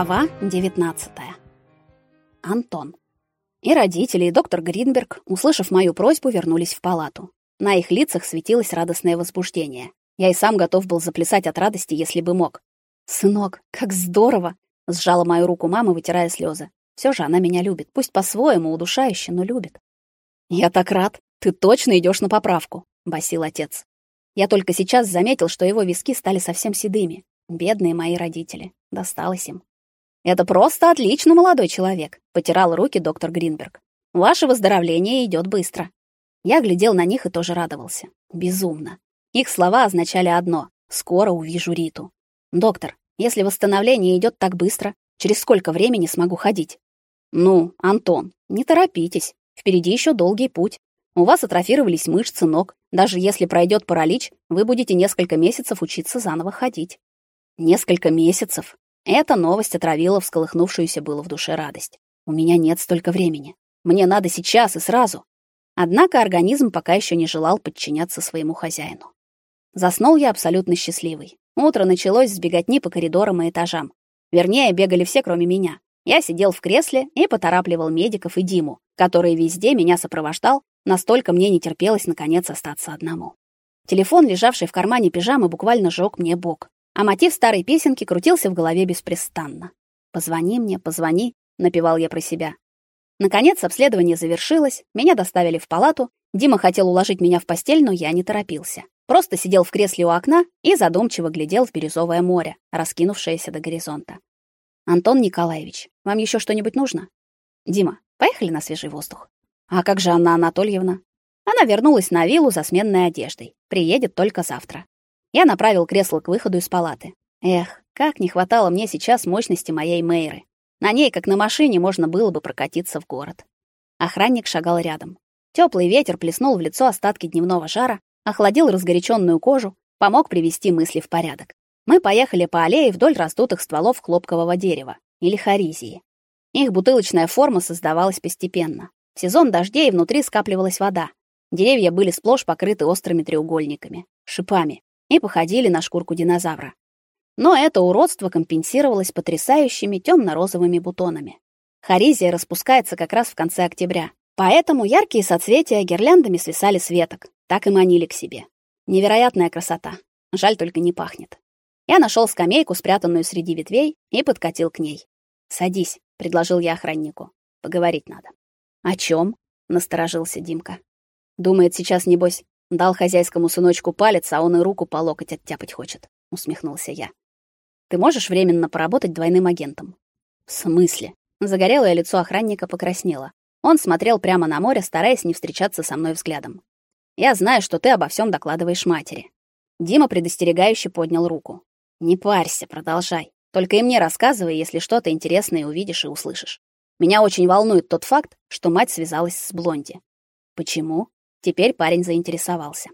Глава 19. Антон. И родители, и доктор Гринберг, услышав мою просьбу, вернулись в палату. На их лицах светилось радостное возбуждение. Я и сам готов был заплясать от радости, если бы мог. Сынок, как здорово, сжала мою руку мама, вытирая слезы. Все же она меня любит, пусть по-своему удушающе, но любит. Я так рад. Ты точно идешь на поправку, басил отец. Я только сейчас заметил, что его виски стали совсем седыми. Бедные мои родители. Досталось им. Это просто отлично, молодой человек, потирал руки доктор Гринберг. Ваше выздоровление идет быстро. Я глядел на них и тоже радовался. Безумно. Их слова означали одно: скоро увижу Риту. Доктор, если восстановление идет так быстро, через сколько времени смогу ходить? Ну, Антон, не торопитесь. Впереди еще долгий путь. У вас атрофировались мышцы ног. Даже если пройдет паралич, вы будете несколько месяцев учиться заново ходить. Несколько месяцев. Эта новость отравила всколыхнувшуюся было в душе радость. У меня нет столько времени. Мне надо сейчас и сразу. Однако организм пока еще не желал подчиняться своему хозяину. Заснул я абсолютно счастливый. Утро началось с беготни по коридорам и этажам. Вернее, бегали все, кроме меня. Я сидел в кресле и поторапливал медиков и Диму, который везде меня сопровождал, настолько мне не терпелось наконец остаться одному. Телефон, лежавший в кармане пижамы, буквально жёг мне бок а мотив старой песенки крутился в голове беспрестанно. «Позвони мне, позвони», — напевал я про себя. Наконец обследование завершилось, меня доставили в палату. Дима хотел уложить меня в постель, но я не торопился. Просто сидел в кресле у окна и задумчиво глядел в бирюзовое море, раскинувшееся до горизонта. Антон Николаевич, вам еще что-нибудь нужно? Дима, поехали на свежий воздух. А как же Анна Анатольевна? Она вернулась на виллу за сменной одеждой. Приедет только завтра. Я направил кресло к выходу из палаты. Эх, как не хватало мне сейчас мощности моей Мейры. На ней, как на машине, можно было бы прокатиться в город. Охранник шагал рядом. Теплый ветер плеснул в лицо остатки дневного жара, охладил разгоряченную кожу, помог привести мысли в порядок. Мы поехали по аллее вдоль растутых стволов хлопкового дерева или хоризии. Их бутылочная форма создавалась постепенно. В сезон дождей внутри скапливалась вода. Деревья были сплошь покрыты острыми треугольниками, шипами, и походили на шкурку динозавра. Но это уродство компенсировалось потрясающими темно-розовыми бутонами. Хоризия распускается как раз в конце октября, поэтому яркие соцветия гирляндами свисали с веток, так и манили к себе. Невероятная красота. Жаль только не пахнет. Я нашел скамейку, спрятанную среди ветвей, и подкатил к ней. "Садись", предложил я охраннику. "Поговорить надо". "О чем? насторожился Димка. Думает, сейчас небось Дал хозяйскому сыночку палец, а он и руку по локоть оттяпать хочет, усмехнулся я. Ты можешь временно поработать двойным агентом? В смысле? Загорелое лицо охранника покраснело. Он смотрел прямо на море, стараясь не встречаться со мной взглядом. Я знаю, что ты обо всем докладываешь матери. Дима предостерегающе поднял руку. Не парься, продолжай. Только и мне рассказывай, если что-то интересное увидишь и услышишь. Меня очень волнует тот факт, что мать связалась с Блонди. Почему? Теперь парень заинтересовался.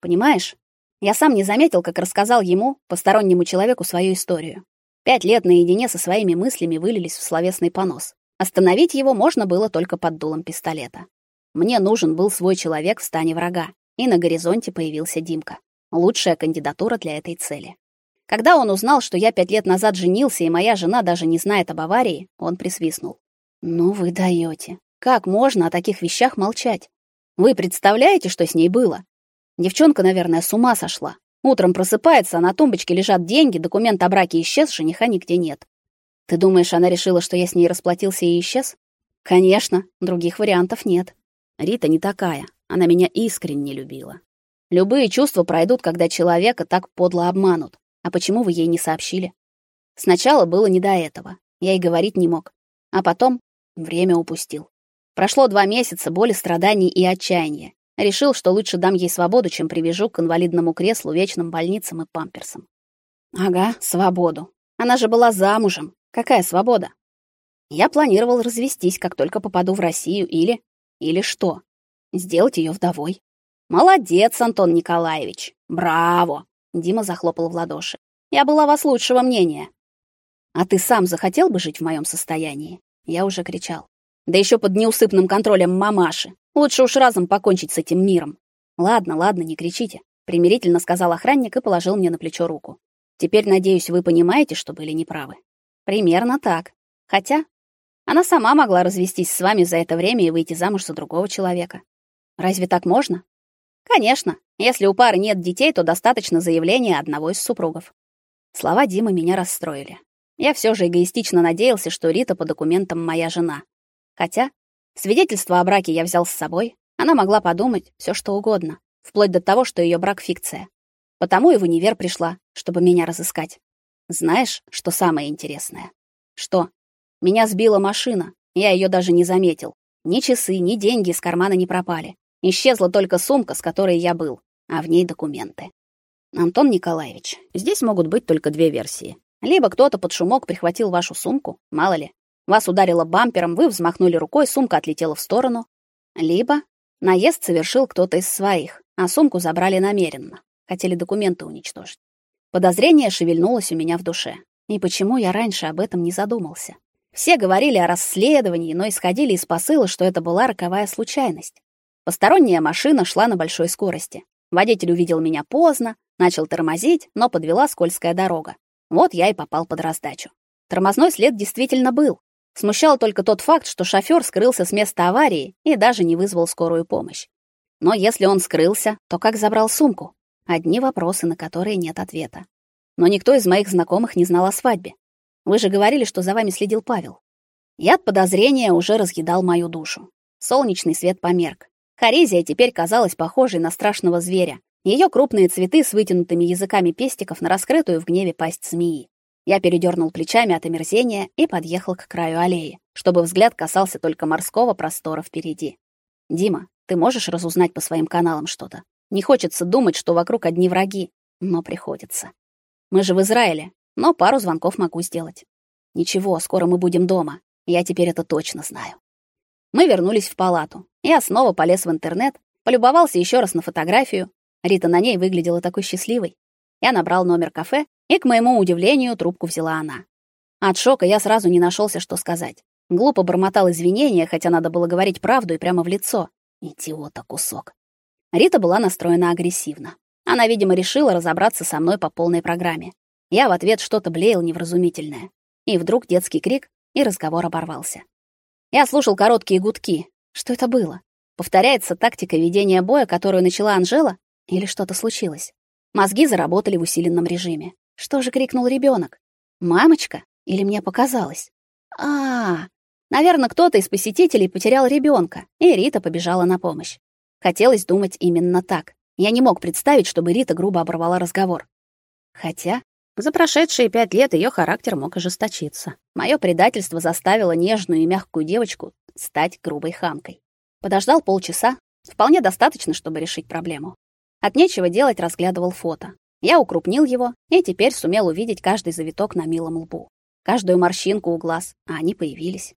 Понимаешь, я сам не заметил, как рассказал ему, постороннему человеку, свою историю. Пять лет наедине со своими мыслями вылились в словесный понос. Остановить его можно было только под дулом пистолета. Мне нужен был свой человек в стане врага, и на горизонте появился Димка. Лучшая кандидатура для этой цели. Когда он узнал, что я пять лет назад женился, и моя жена даже не знает об аварии, он присвистнул. «Ну вы даете. Как можно о таких вещах молчать? Вы представляете, что с ней было? Девчонка, наверное, с ума сошла. Утром просыпается, а на тумбочке лежат деньги, документ о браке исчез, жениха нигде нет. Ты думаешь, она решила, что я с ней расплатился и исчез? Конечно, других вариантов нет. Рита не такая. Она меня искренне любила. Любые чувства пройдут, когда человека так подло обманут. А почему вы ей не сообщили? Сначала было не до этого. Я и говорить не мог. А потом время упустил. Прошло два месяца боли, страданий и отчаяния. Решил, что лучше дам ей свободу, чем привяжу к инвалидному креслу, вечным больницам и памперсам. Ага, свободу. Она же была замужем. Какая свобода? Я планировал развестись, как только попаду в Россию или или что? Сделать ее вдовой. Молодец, Антон Николаевич. Браво. Дима захлопал в ладоши. Я была вас лучшего мнения. А ты сам захотел бы жить в моем состоянии? Я уже кричал. Да еще под неусыпным контролем мамаши. Лучше уж разом покончить с этим миром. Ладно, ладно, не кричите, примирительно сказал охранник и положил мне на плечо руку. Теперь, надеюсь, вы понимаете, что были неправы. Примерно так. Хотя она сама могла развестись с вами за это время и выйти замуж за другого человека. Разве так можно? Конечно. Если у пары нет детей, то достаточно заявления одного из супругов. Слова Димы меня расстроили. Я все же эгоистично надеялся, что Рита по документам моя жена. Хотя свидетельство о браке я взял с собой, она могла подумать все что угодно, вплоть до того, что ее брак фикция. Потому и в универ пришла, чтобы меня разыскать. Знаешь, что самое интересное? Что? Меня сбила машина. Я ее даже не заметил. Ни часы, ни деньги из кармана не пропали. Исчезла только сумка, с которой я был, а в ней документы. Антон Николаевич, здесь могут быть только две версии. Либо кто-то под шумок прихватил вашу сумку, мало ли. Вас ударило бампером, вы взмахнули рукой, сумка отлетела в сторону. Либо наезд совершил кто-то из своих, а сумку забрали намеренно. Хотели документы уничтожить. Подозрение шевельнулось у меня в душе. И почему я раньше об этом не задумался? Все говорили о расследовании, но исходили из посыла, что это была роковая случайность. Посторонняя машина шла на большой скорости. Водитель увидел меня поздно, начал тормозить, но подвела скользкая дорога. Вот я и попал под раздачу. Тормозной след действительно был. Смущал только тот факт, что шофёр скрылся с места аварии и даже не вызвал скорую помощь. Но если он скрылся, то как забрал сумку? Одни вопросы, на которые нет ответа. Но никто из моих знакомых не знал о свадьбе. Вы же говорили, что за вами следил Павел. Яд подозрения уже разъедал мою душу. Солнечный свет померк. Хорезия теперь казалась похожей на страшного зверя. Ее крупные цветы с вытянутыми языками пестиков на раскрытую в гневе пасть змеи. Я передернул плечами от омерзения и подъехал к краю аллеи, чтобы взгляд касался только морского простора впереди. Дима, ты можешь разузнать по своим каналам что-то? Не хочется думать, что вокруг одни враги, но приходится. Мы же в Израиле, но пару звонков могу сделать. Ничего, скоро мы будем дома. Я теперь это точно знаю. Мы вернулись в палату. Я снова полез в интернет, полюбовался еще раз на фотографию. Рита на ней выглядела такой счастливой. Я набрал номер кафе, и к моему удивлению трубку взяла она. От шока я сразу не нашелся, что сказать. Глупо бормотал извинения, хотя надо было говорить правду и прямо в лицо. Идиота кусок. Рита была настроена агрессивно. Она, видимо, решила разобраться со мной по полной программе. Я в ответ что-то блеял невразумительное. И вдруг детский крик, и разговор оборвался. Я слушал короткие гудки. Что это было? Повторяется тактика ведения боя, которую начала Анжела, или что-то случилось? Мозги заработали в усиленном режиме. Что же крикнул ребенок? Мамочка или мне показалось? А, -а, -а. наверное, кто-то из посетителей потерял ребенка, и Рита побежала на помощь. Хотелось думать именно так. Я не мог представить, чтобы Рита грубо оборвала разговор. Хотя за прошедшие пять лет ее характер мог ожесточиться. Мое предательство заставило нежную и мягкую девочку стать грубой хамкой. Подождал полчаса, вполне достаточно, чтобы решить проблему. От нечего делать разглядывал фото. Я укрупнил его и теперь сумел увидеть каждый завиток на милом лбу, каждую морщинку у глаз, а они появились.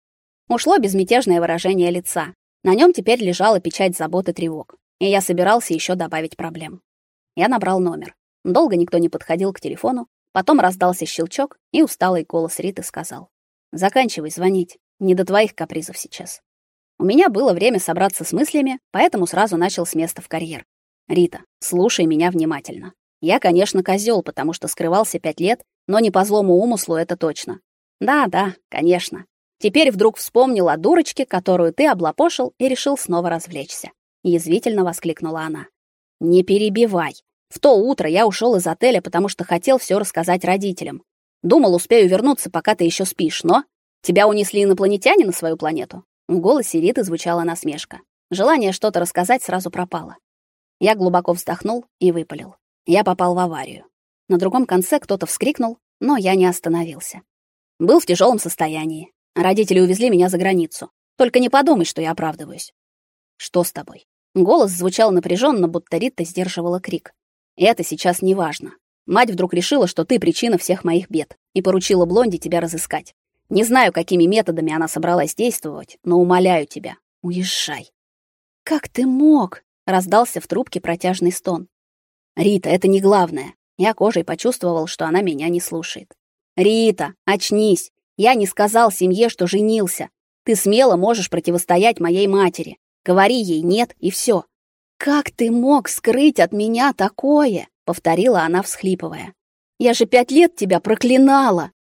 Ушло безмятежное выражение лица. На нем теперь лежала печать забот и тревог, и я собирался еще добавить проблем. Я набрал номер. Долго никто не подходил к телефону, Потом раздался щелчок, и усталый голос Риты сказал: "Заканчивай звонить. Не до твоих капризов сейчас". У меня было время собраться с мыслями, поэтому сразу начал с места в карьер. Рита, слушай меня внимательно. Я, конечно, козел, потому что скрывался пять лет, но не по злому умыслу это точно. Да, да, конечно. Теперь вдруг вспомнил о дурочке, которую ты облапошил и решил снова развлечься. Язвительно воскликнула она. Не перебивай. В то утро я ушел из отеля, потому что хотел все рассказать родителям. Думал, успею вернуться, пока ты еще спишь, но тебя унесли инопланетяне на свою планету. В голосе Риты звучала насмешка. Желание что-то рассказать сразу пропало. Я глубоко вздохнул и выпалил. Я попал в аварию. На другом конце кто-то вскрикнул, но я не остановился. Был в тяжелом состоянии. Родители увезли меня за границу. Только не подумай, что я оправдываюсь. Что с тобой? Голос звучал напряженно, будто Рита сдерживала крик. Это сейчас не важно. Мать вдруг решила, что ты причина всех моих бед, и поручила Блонди тебя разыскать. Не знаю, какими методами она собралась действовать, но умоляю тебя, уезжай. Как ты мог? Раздался в трубке протяжный стон. Рита, это не главное. Я кожей почувствовал, что она меня не слушает. Рита, очнись. Я не сказал семье, что женился. Ты смело можешь противостоять моей матери. Говори ей нет и все. Как ты мог скрыть от меня такое? повторила она, всхлипывая. Я же пять лет тебя проклинала.